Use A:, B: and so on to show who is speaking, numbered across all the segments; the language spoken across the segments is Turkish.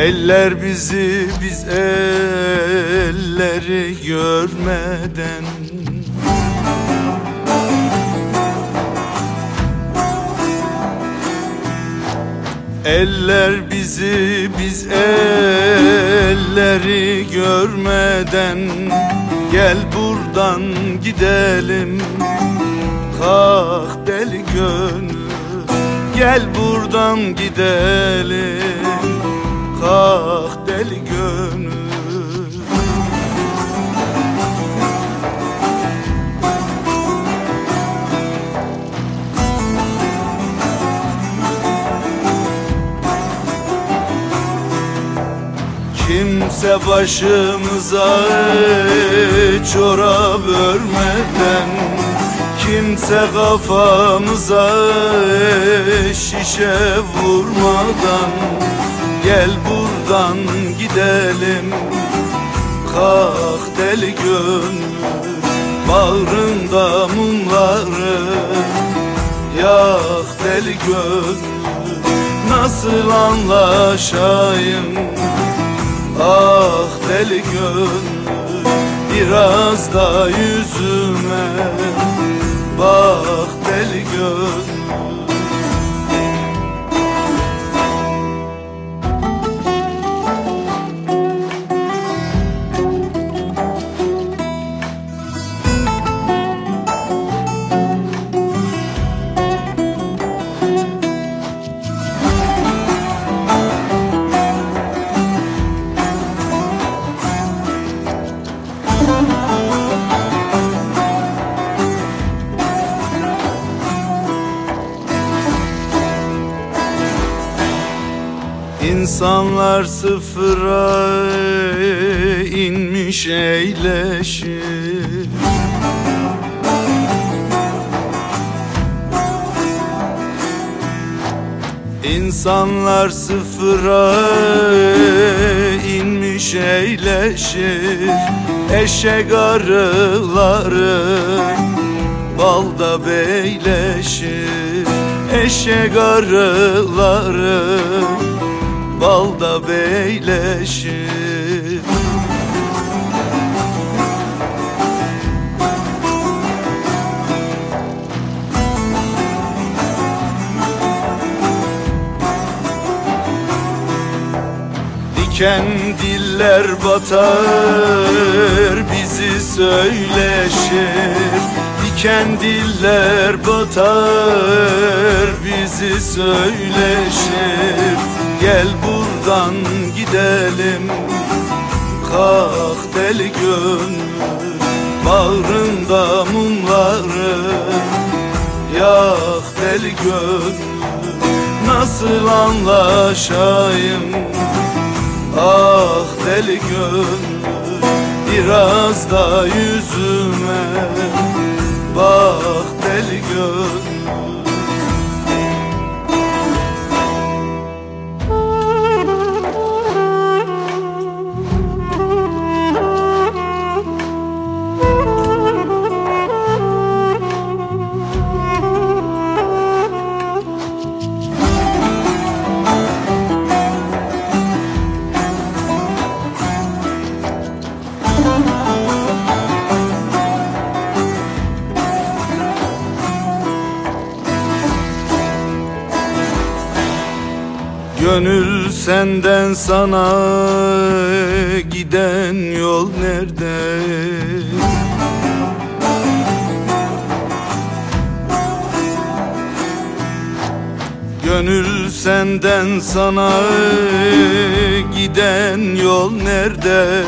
A: Eller bizi biz elleri görmeden. Eller bizi biz elleri görmeden. Gel buradan gidelim. Kalk deli gönül Gel buradan gidelim Kalk deli gönül. Kimse başımıza çorap örmeden Kimse kafamıza şişe vurmadan Gel buradan gidelim. Kalk deli gönül Bağrında mumları. Yak deli gönül Nasıl anlaşayım? Ah deli gönül Biraz da yüzüme. Bak deli gönül İnsanlar sıfıra inmiş eyleşir. İnsanlar sıfıra inmiş eyleşir. Eşek arıları balda beyleşir. Eşek arıları balda beyleşir. Diken diller batar bizi söyleşir. Diken diller batar bizi söyleşir Gel buradan gidelim. Kalk deli gönül Bağrında mumları. Yak deli gönül Nasıl anlaşayım? Ah deli gönül Biraz da yüzüme. Bak deli gönül Gönül senden sana giden yol nerede? Gönül senden sana giden yol nerede?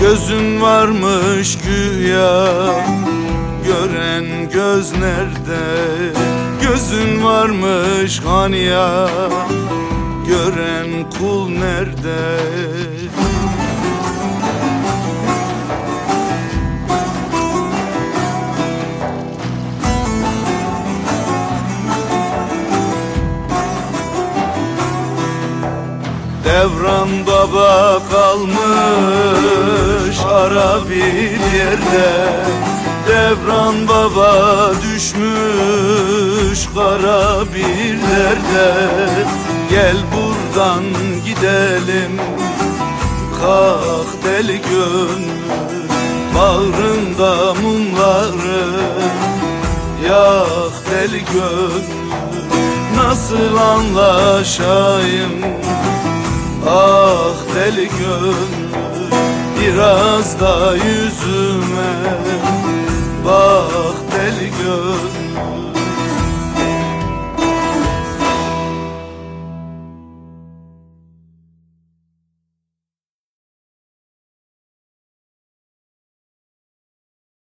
A: Gözün varmış güya gören göz nerede? Gözün varmış hani ya gören kul nerede? Devran baba kalmış ara bir yerde Devran baba düşmüş kara bir derde Gel burada buradan gidelim. Kalk deli gönlüm Bağrında mumları. Yak deli gönlüm Nasıl anlaşayım? Ah deli gönlüm Biraz da yüzüme. Bak deli gönlüm